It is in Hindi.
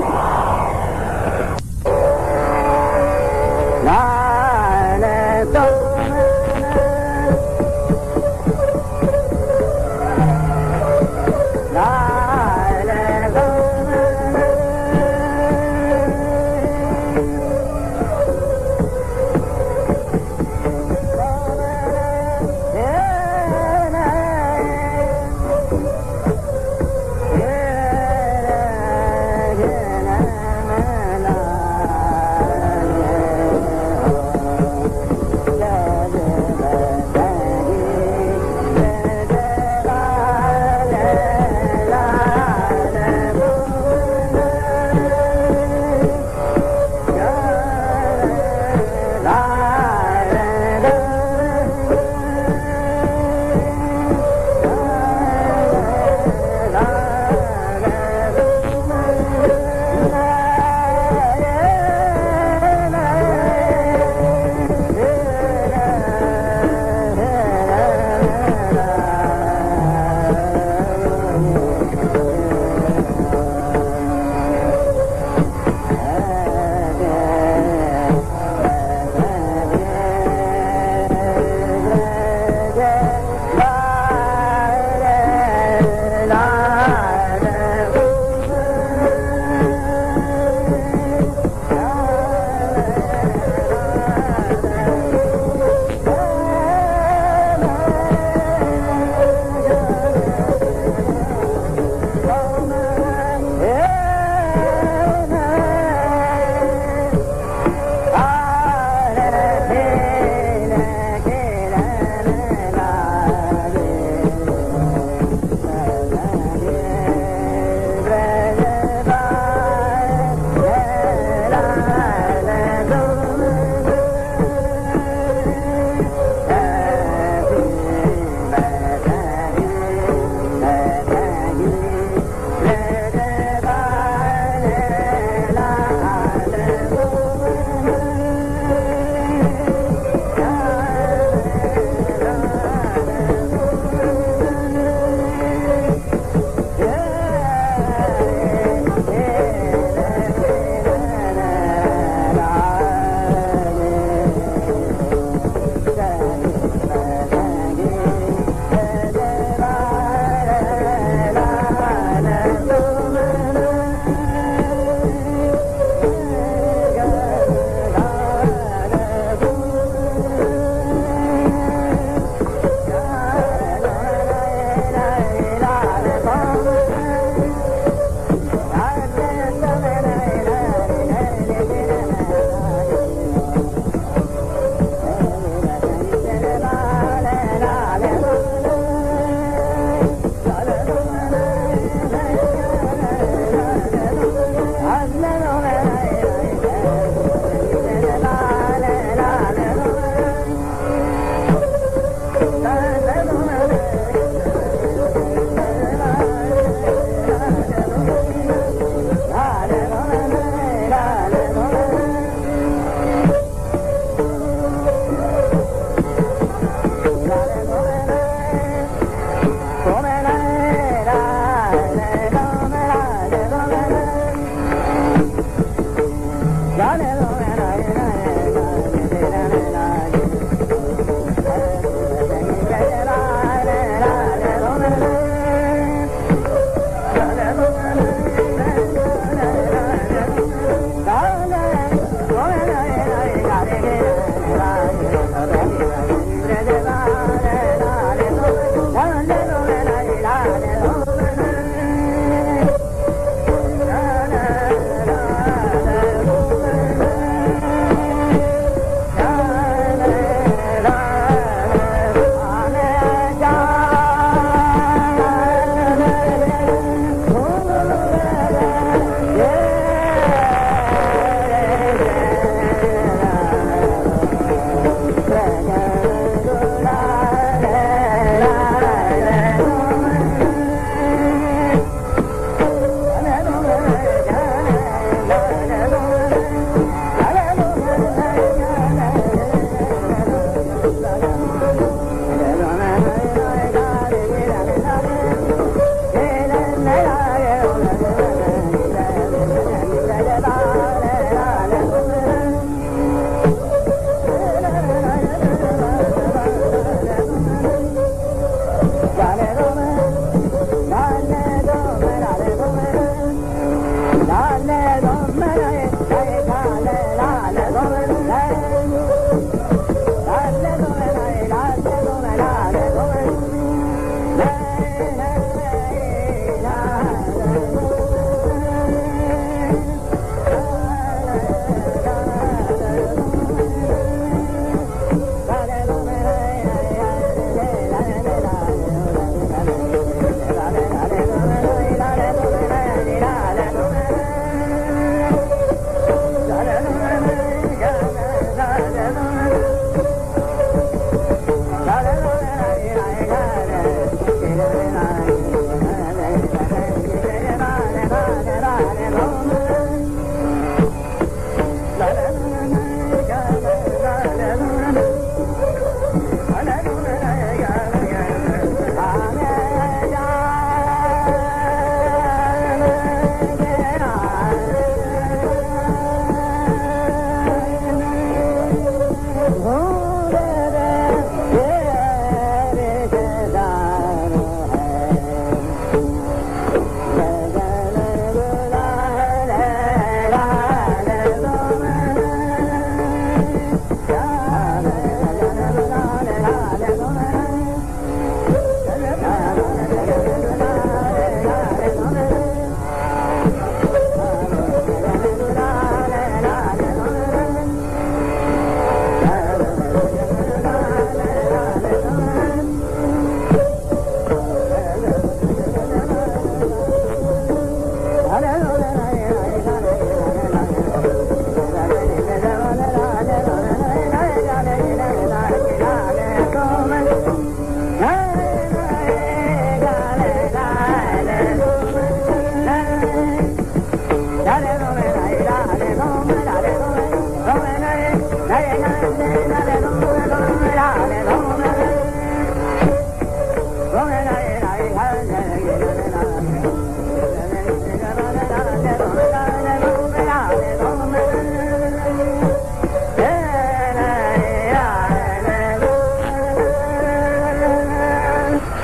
Yeah. galera.